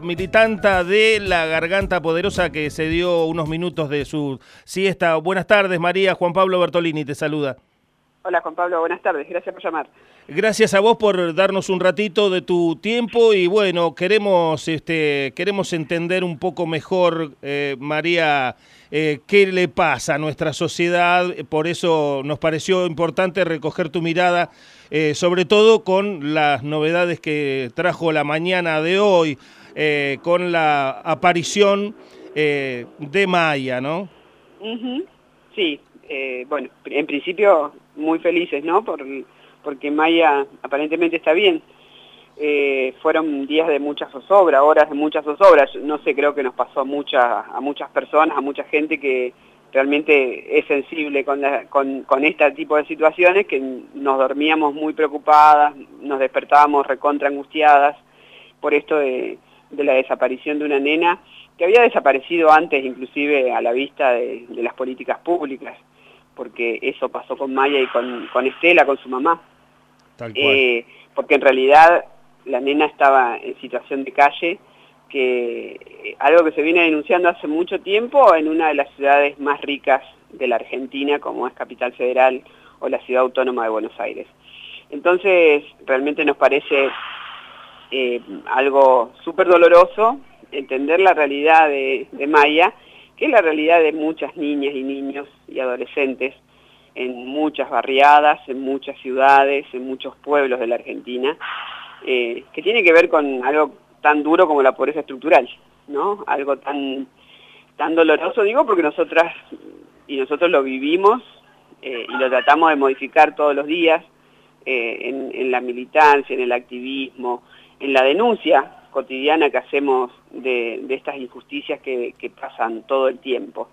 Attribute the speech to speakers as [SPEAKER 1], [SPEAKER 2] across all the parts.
[SPEAKER 1] Militanta de la Garganta Poderosa que se dio unos minutos de su siesta. Buenas tardes, María. Juan Pablo Bertolini te saluda.
[SPEAKER 2] Hola, Juan Pablo. Buenas tardes. Gracias por llamar.
[SPEAKER 1] Gracias a vos por darnos un ratito de tu tiempo y bueno, queremos, este, queremos entender un poco mejor, eh, María, eh, qué le pasa a nuestra sociedad. Por eso nos pareció importante recoger tu mirada, eh, sobre todo con las novedades que trajo la mañana de hoy eh, con la aparición eh, de Maya, ¿no?
[SPEAKER 2] Sí, eh, bueno, en principio muy felices, ¿no? Por, porque Maya aparentemente está bien. fueron días de mucha zozobra, horas de mucha zozobra. No sé, creo que nos pasó a, mucha, a muchas personas, a mucha gente que realmente es sensible con, con, con, este tipo de situaciones, que nos dormíamos muy preocupadas, nos despertábamos recontra angustiadas por esto de, de la desaparición de una nena que había desaparecido antes inclusive a la vista de, las políticas públicas, porque eso pasó con Maya y con, con Estela, con su mamá. Eh, porque en realidad la nena estaba en situación de calle, que eh, algo que se viene denunciando hace mucho tiempo en una de las ciudades más ricas de la Argentina, como es Capital Federal o la Ciudad Autónoma de Buenos Aires. Entonces, realmente nos parece eh, algo súper doloroso, entender la realidad de, Maya, que es la realidad de muchas niñas y niños y adolescentes en muchas barriadas, en muchas ciudades, en muchos pueblos de la Argentina, eh, que tiene que ver con algo tan duro como la pobreza estructural, ¿no? Algo tan, tan doloroso, digo, porque nosotras y nosotros lo vivimos eh, y lo tratamos de modificar todos los días en, en, la militancia, en el activismo, en la denuncia cotidiana que hacemos de, estas injusticias que, pasan todo el tiempo.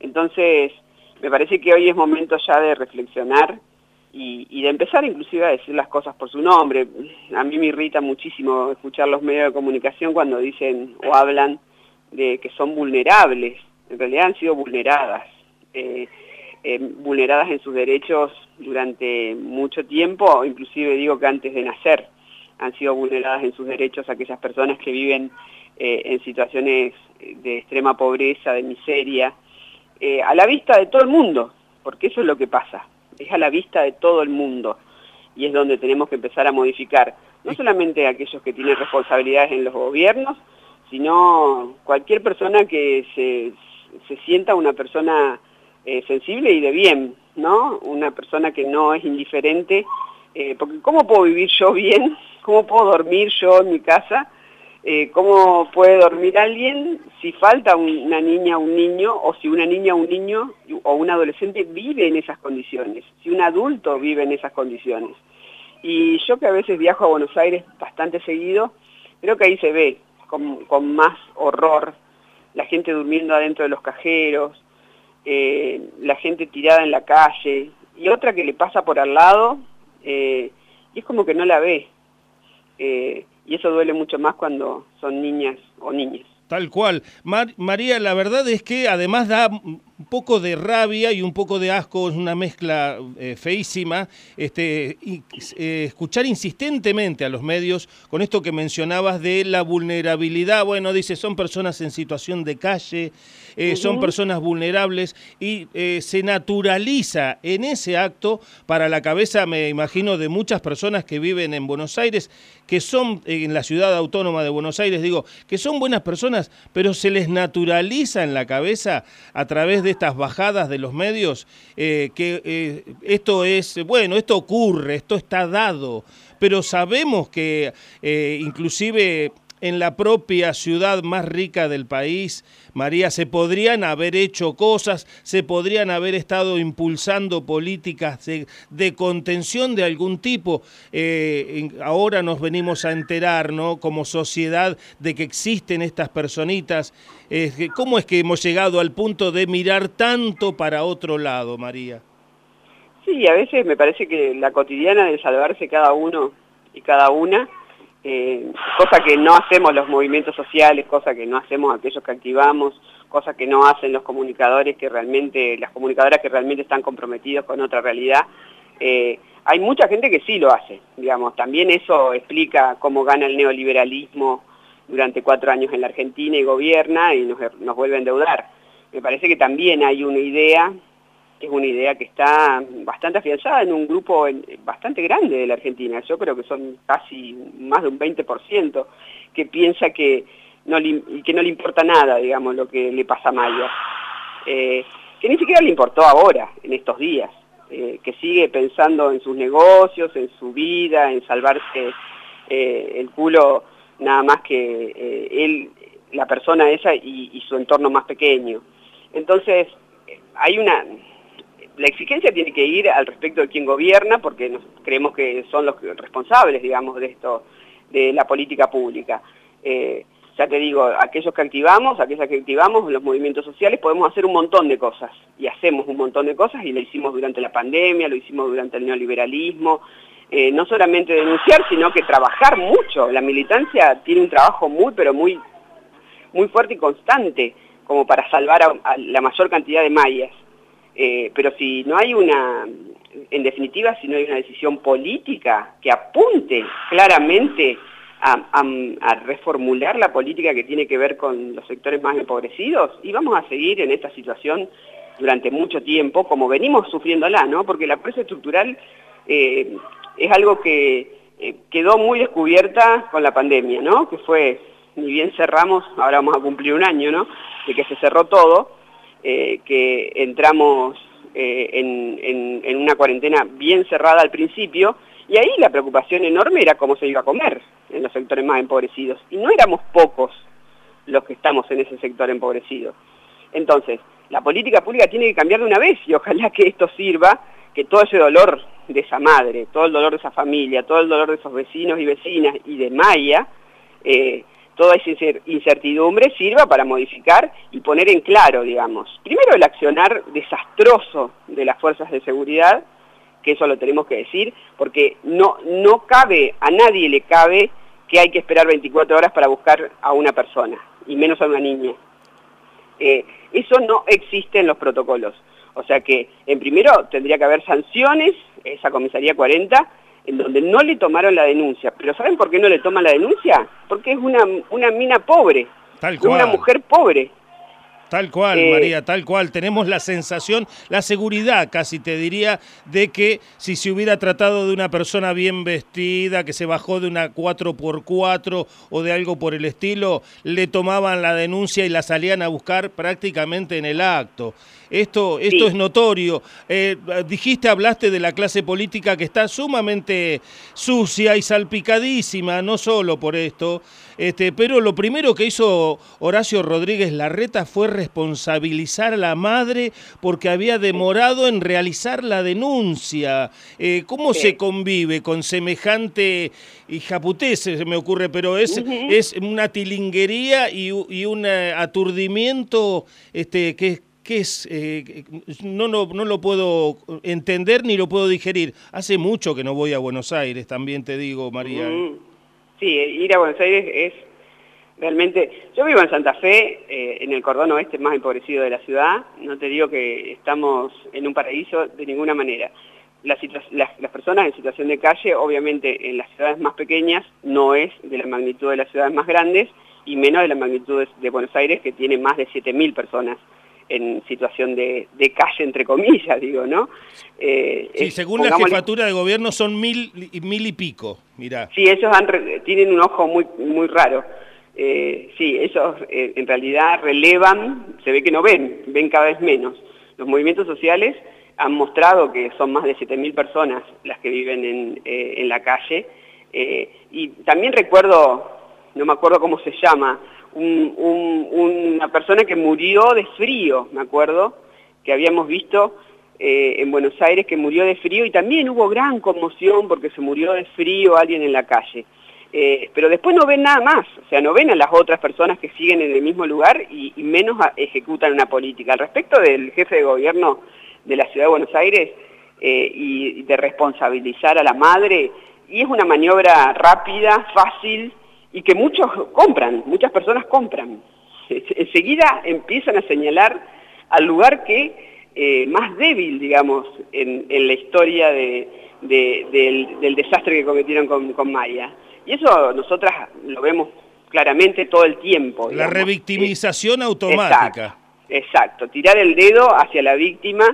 [SPEAKER 2] Entonces, me parece que hoy es momento ya de reflexionar y, de empezar inclusive a decir las cosas por su nombre. A mí me irrita muchísimo escuchar los medios de comunicación cuando dicen o hablan de que son vulnerables. En realidad han sido vulneradas. Eh, eh, vulneradas en sus derechos durante mucho tiempo, inclusive digo que antes de nacer han sido vulneradas en sus derechos aquellas personas que viven eh, en situaciones de extrema pobreza, de miseria, eh, a la vista de todo el mundo, porque eso es lo que pasa, es a la vista de todo el mundo y es donde tenemos que empezar a modificar, no solamente aquellos que tienen responsabilidades en los gobiernos, sino cualquier persona que se, se sienta una persona eh, sensible y de bien, ¿no? Una persona que no es indiferente eh, porque ¿cómo puedo vivir yo bien? ¿Cómo puedo dormir yo en mi casa? Eh, ¿Cómo puede dormir alguien si falta una niña o un niño, o si una niña o un niño o un adolescente vive en esas condiciones, si un adulto vive en esas condiciones? Y yo que a veces viajo a Buenos Aires bastante seguido, creo que ahí se ve con, más horror la gente durmiendo adentro de los cajeros, eh, la gente tirada en la calle, y otra que le pasa por al lado eh, y es como que no la ve. Eh, y eso duele mucho más cuando son niñas o niños.
[SPEAKER 1] Tal cual. María, la verdad es que además da un poco de rabia y un poco de asco, es una mezcla eh, feísima, este, eh, escuchar insistentemente a los medios con esto que mencionabas de la vulnerabilidad. Bueno, dice, son personas en situación de calle, eh, son personas vulnerables y se naturaliza en ese acto para la cabeza, me imagino, de muchas personas que viven en Buenos Aires, que son en la ciudad autónoma de Buenos Aires, digo, que son buenas personas, pero se les naturaliza en la cabeza a través de de estas bajadas de los medios, eh, que eh, esto es, bueno, esto ocurre, esto está dado, pero sabemos que eh, inclusive en la propia ciudad más rica del país, María, se podrían haber hecho cosas, se podrían haber estado impulsando políticas de, contención de algún tipo. Eh, ahora nos venimos a enterar, ¿no? Como sociedad, de que existen estas personitas. ¿Cómo es que hemos llegado al punto de mirar tanto para otro lado, María?
[SPEAKER 2] Sí, a veces me parece que la cotidiana de salvarse cada uno y cada una eh, cosa que no hacemos los movimientos sociales, cosa que no hacemos aquellos que activamos, cosa que no hacen los comunicadores que realmente, las comunicadoras que realmente están comprometidos con otra realidad. Eh, hay mucha gente que sí lo hace, digamos, también eso explica cómo gana el neoliberalismo durante cuatro años en la Argentina y gobierna y nos, nos vuelve a endeudar. Me parece que también hay una idea, que es una idea que está bastante afianzada en un grupo bastante grande de la Argentina, yo creo que son casi más de un 20%, que piensa que no le, que no le importa nada, digamos, lo que le pasa a Maya. Eh, que ni siquiera le importó ahora, en estos días, eh, que sigue pensando en sus negocios, en su vida, en salvarse eh, el culo nada más que él, la persona esa y, su entorno más pequeño. Entonces, hay una... La exigencia tiene que ir al respecto de quien gobierna, porque nos, creemos que son los responsables, digamos, de esto, de la política pública ya te digo, aquellos que activamos, aquellas que activamos, los movimientos sociales, podemos hacer un montón de cosas, y hacemos un montón de cosas, y lo hicimos durante la pandemia, lo hicimos durante el neoliberalismo, eh, no solamente denunciar, sino que trabajar mucho. La militancia tiene un trabajo muy, pero muy, muy fuerte y constante, como para salvar a, la mayor cantidad de mayas. Eh, pero si no hay una, en definitiva, si no hay una decisión política que apunte claramente a, reformular la política que tiene que ver con los sectores más empobrecidos y vamos a seguir en esta situación durante mucho tiempo, como venimos sufriéndola, ¿no? Porque la presa estructural eh, es algo que eh, quedó muy descubierta con la pandemia, ¿no? Que fue, ni bien cerramos, ahora vamos a cumplir un año, ¿no? De que se cerró todo, eh, que entramos en, en una cuarentena bien cerrada al principio, y ahí la preocupación enorme era cómo se iba a comer en los sectores más empobrecidos. Y no éramos pocos los que estamos en ese sector empobrecido. Entonces, la política pública tiene que cambiar de una vez y ojalá que esto sirva, que todo ese dolor de esa madre, todo el dolor de esa familia, todo el dolor de esos vecinos y vecinas y de Maya, eh, toda esa incertidumbre sirva para modificar y poner en claro, digamos, primero el accionar desastroso de las fuerzas de seguridad, que eso lo tenemos que decir, porque no, no cabe, a nadie le cabe que hay que esperar 24 horas para buscar a una persona, y menos a una niña. Eh, eso no existe en los protocolos. O sea que, en primero, tendría que haber sanciones, esa comisaría 40, en donde no le tomaron la denuncia. ¿Pero saben por qué no le toman la denuncia? Porque es una, una mina pobre, una mujer pobre.
[SPEAKER 1] Tal cual, eh, María, tal cual. Tenemos la sensación, la seguridad casi te diría, de que si se hubiera tratado de una persona bien vestida, que se bajó de una 4x4 o de algo por el estilo, le tomaban la denuncia y la salían a buscar prácticamente en el acto. Esto, esto es notorio. Eh, dijiste, hablaste de la clase política que está sumamente sucia y salpicadísima, no solo por esto, este, pero lo primero que hizo Horacio Rodríguez Larreta fue responsabilizar a la madre porque había demorado en realizar la denuncia. Eh, ¿Cómo se convive con semejante hijaputez, se me ocurre, pero es, es una tilinguería y, y un aturdimiento este, que que es, eh, no, no, no lo puedo entender ni lo puedo digerir. Hace mucho que no voy a Buenos Aires, también te digo, María.
[SPEAKER 2] Sí, ir a Buenos Aires es realmente... Yo vivo en Santa Fe, eh, en el cordón oeste más empobrecido de la ciudad. No te digo que estamos en un paraíso de ninguna manera. Las, personas en situación de calle, obviamente en las ciudades más pequeñas, no es de la magnitud de las ciudades más grandes y menos de la magnitud de Buenos Aires, que tiene más de 7.000 personas en situación de, calle, entre comillas, digo, ¿no?
[SPEAKER 1] Eh, sí, según la jefatura de gobierno son mil, mil y pico, mira.
[SPEAKER 2] Sí, ellos tienen un ojo muy, muy raro. Eh, sí, ellos eh, en realidad relevan, se ve que no ven, ven cada vez menos. Los movimientos sociales han mostrado que son más de 7.000 personas las que viven en, en la calle. y también recuerdo, no me acuerdo cómo se llama, una persona que murió de frío, me acuerdo, que habíamos visto eh, en Buenos Aires que murió de frío y también hubo gran conmoción porque se murió de frío alguien en la calle. Eh, pero después no ven nada más, o sea, no ven a las otras personas que siguen en el mismo lugar y, menos ejecutan una política. Al respecto del jefe de gobierno de la Ciudad de Buenos Aires eh, y de responsabilizar a la madre, y es una maniobra rápida, fácil, y que muchos compran, muchas personas compran. Enseguida empiezan a señalar al lugar que eh, más débil, digamos, en, la historia del, desastre que cometieron con, Maya. Y eso nosotras lo vemos claramente todo el tiempo.
[SPEAKER 1] La revictimización automática.
[SPEAKER 2] Exacto, tirar el dedo hacia la víctima,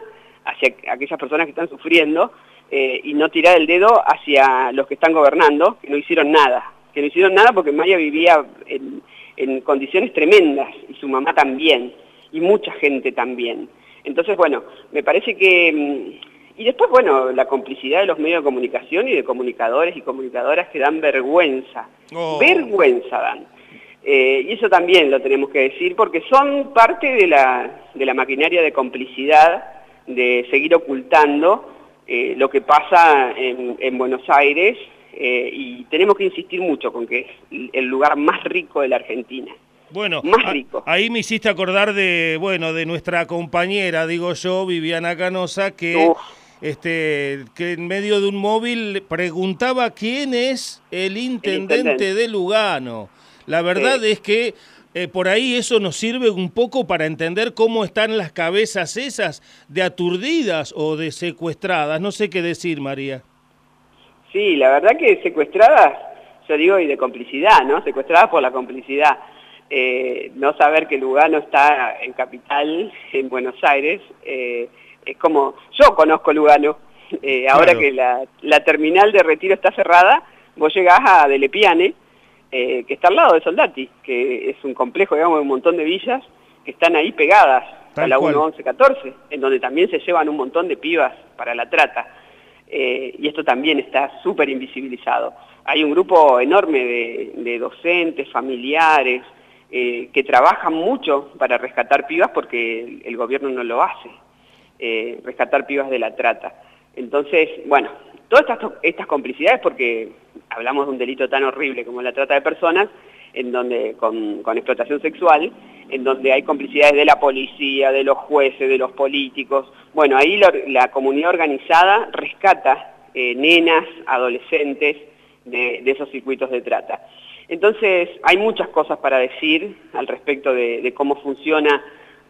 [SPEAKER 2] hacia aquellas personas que están sufriendo, eh, y no tirar el dedo hacia los que están gobernando, que no hicieron nada. Que no hicieron nada porque Maya vivía en, en condiciones tremendas, y su mamá también, y mucha gente también. Entonces, bueno, me parece que... Mm, y después, bueno, la complicidad de los medios de comunicación y de comunicadores y comunicadoras que dan vergüenza. Oh. Vergüenza dan. Eh, y eso también lo tenemos que decir porque son parte de la, de la maquinaria de complicidad de seguir ocultando eh, lo que pasa en, Buenos Aires eh, y tenemos que insistir mucho con que es el lugar más rico de la Argentina.
[SPEAKER 1] Bueno, más rico. ahí me hiciste acordar de, bueno, de nuestra compañera, digo yo, Viviana Canosa, que este, que en medio de un móvil preguntaba quién es el intendente, de Lugano. La verdad es que eh, por ahí eso nos sirve un poco para entender cómo están las cabezas esas de aturdidas o de secuestradas. No sé qué decir, María.
[SPEAKER 2] Sí, la verdad que secuestradas, yo digo, y de complicidad, ¿no? Secuestradas por la complicidad. Eh, no saber que Lugano está en capital, en Buenos Aires, eh, es como, yo conozco Lugano, eh, ahora que la, terminal de retiro está cerrada, vos llegás a Delepiane, que está al lado de Soldati, que es un complejo, digamos, de un montón de villas que están ahí pegadas a la 1-11-14, en donde también se llevan un montón de pibas para la trata. Eh, y esto también está súper invisibilizado. Hay un grupo enorme de, docentes, familiares, que trabajan mucho para rescatar pibas porque el gobierno no lo hace. Eh, rescatar pibas de la trata. Entonces, bueno, todas estas, estas complicidades, porque hablamos de un delito tan horrible como la trata de personas, en donde con, explotación sexual, en donde hay complicidades de la policía, de los jueces, de los políticos. Bueno, ahí la comunidad organizada rescata eh, nenas, adolescentes de, esos circuitos de trata. Entonces, hay muchas cosas para decir al respecto de cómo funciona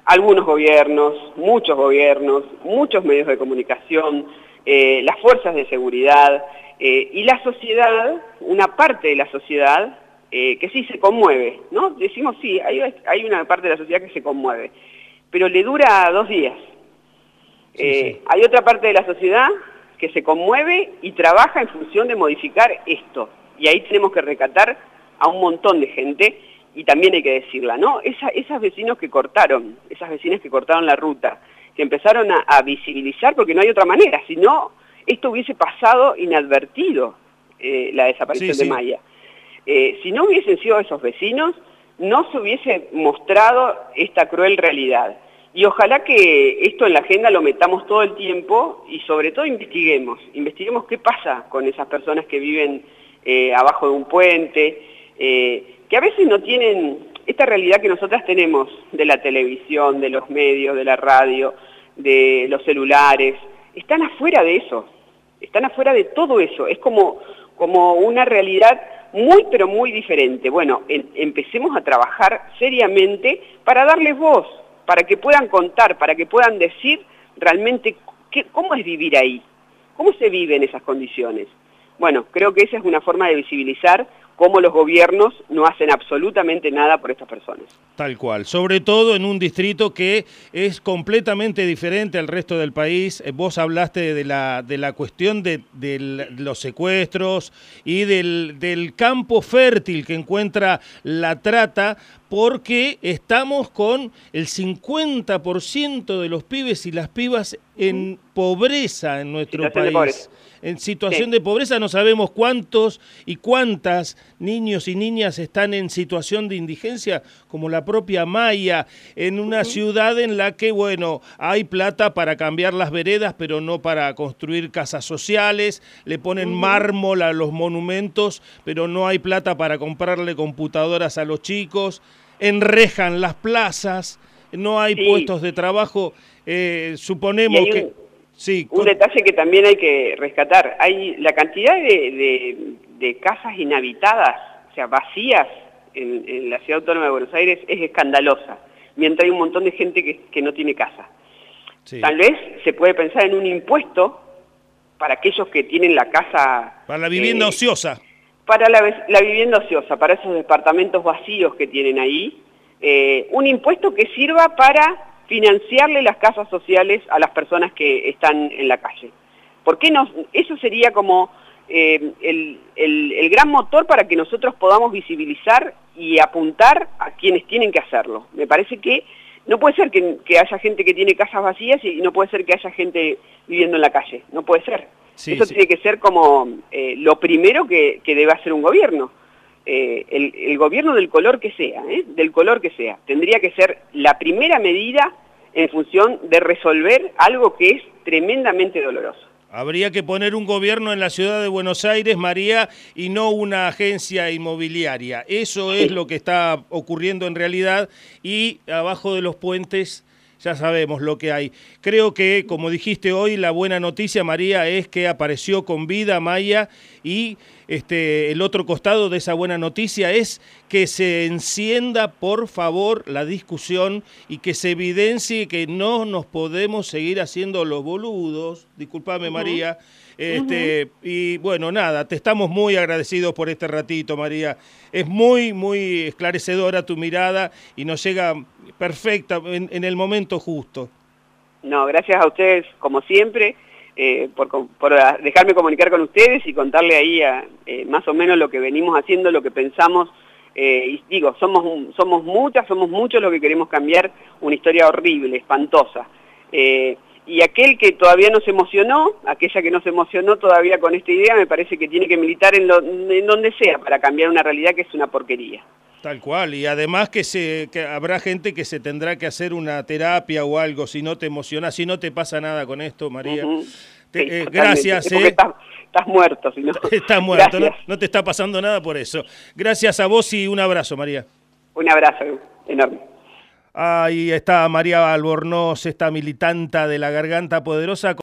[SPEAKER 2] algunos gobiernos, muchos gobiernos, muchos medios de comunicación, eh, las fuerzas de seguridad eh, y la sociedad, una parte de la sociedad eh, que sí se conmueve, ¿no? Decimos sí, hay, hay, una parte de la sociedad que se conmueve, pero le dura dos días. Hay otra parte de la sociedad que se conmueve y trabaja en función de modificar esto. Y ahí tenemos que recatar a un montón de gente y también hay que decirla, ¿no? Esa, esas vecinos que cortaron, esas vecinas que cortaron la ruta, que empezaron a, visibilizar, porque no hay otra manera, si no, esto hubiese pasado inadvertido, eh, la desaparición de Maya. Eh, si no hubiesen sido esos vecinos, no se hubiese mostrado esta cruel realidad. Y ojalá que esto en la agenda lo metamos todo el tiempo y sobre todo investiguemos, investiguemos qué pasa con esas personas que viven eh, abajo de un puente, que a veces no tienen esta realidad que nosotras tenemos de la televisión, de los medios, de la radio, de los celulares, están afuera de eso, están afuera de todo eso, es como, como una realidad muy pero muy diferente. Bueno, empecemos a trabajar seriamente para darles voz, para que puedan contar, para que puedan decir realmente cómo es vivir ahí, cómo se vive en esas condiciones. Bueno, creo que esa es una forma de visibilizar cómo los gobiernos no hacen absolutamente nada por estas personas.
[SPEAKER 1] Tal cual, sobre todo en un distrito que es completamente diferente al resto del país. Eh, vos hablaste de la, de la cuestión de, los secuestros y del, del campo fértil que encuentra la trata, porque estamos con el 50% de los pibes y las pibas en pobreza en nuestro país en situación de pobreza, no sabemos cuántos y cuántas niños y niñas están en situación de indigencia, como la propia Maya, en una ciudad en la que, bueno, hay plata para cambiar las veredas, pero no para construir casas sociales, le ponen mármol a los monumentos, pero no hay plata para comprarle computadoras a los chicos, enrejan las plazas, no hay puestos de trabajo, eh, suponemos que
[SPEAKER 2] un detalle que también hay que rescatar, hay la cantidad de, casas inhabitadas, o sea, vacías en, la Ciudad Autónoma de Buenos Aires es escandalosa, mientras hay un montón de gente que, no tiene casa. Tal vez se puede pensar en un impuesto para aquellos que tienen la casa...
[SPEAKER 1] Para la vivienda eh, ociosa.
[SPEAKER 2] para la, vivienda ociosa, para esos departamentos vacíos que tienen ahí, eh, un impuesto que sirva para financiarle las casas sociales a las personas que están en la calle. ¿Por qué no? Eso sería como eh, el, gran motor para que nosotros podamos visibilizar y apuntar a quienes tienen que hacerlo. Me parece que no puede ser que, haya gente que tiene casas vacías y no puede ser que haya gente viviendo en la calle. No puede ser. Eso tiene que ser como eh, lo primero que, debe hacer un gobierno. Eh, el, gobierno del color que sea, del color que sea, tendría que ser la primera medida en función de resolver algo que es tremendamente doloroso.
[SPEAKER 1] Habría que poner un gobierno en la ciudad de Buenos Aires, María, y no una agencia inmobiliaria. Eso es lo que está ocurriendo en realidad y abajo de los puentes ya sabemos lo que hay. Creo que, como dijiste hoy, la buena noticia, María, es que apareció con vida Maya y este, el otro costado de esa buena noticia es que se encienda, por favor, la discusión y que se evidencie que no nos podemos seguir haciendo los boludos, discúlpame María, este, y bueno, nada, te estamos muy agradecidos por este ratito, María. Es muy, muy esclarecedora tu mirada y nos llega perfecta en, el momento justo.
[SPEAKER 2] No, gracias a ustedes, como siempre. Eh, por, dejarme comunicar con ustedes y contarle ahí eh, más o menos lo que venimos haciendo, lo que pensamos. Eh, y digo, somos, somos muchas, somos muchos los que queremos cambiar una historia horrible, espantosa y aquel que todavía no se emocionó, aquella que no se emocionó todavía con esta idea, me parece que tiene que militar en, donde sea para cambiar una realidad que es una porquería.
[SPEAKER 1] Tal cual, y además que, se, habrá gente que se tendrá que hacer una terapia o algo si no te emociona, si no te pasa nada con esto, María.
[SPEAKER 2] Eh, gracias. Eh. Estás, muerto, si no.
[SPEAKER 1] Estás muerto, no te está pasando nada por eso. Gracias a vos y un abrazo, María.
[SPEAKER 2] Un abrazo enorme.
[SPEAKER 1] Ahí está María Albornoz, esta militanta de la Garganta Poderosa.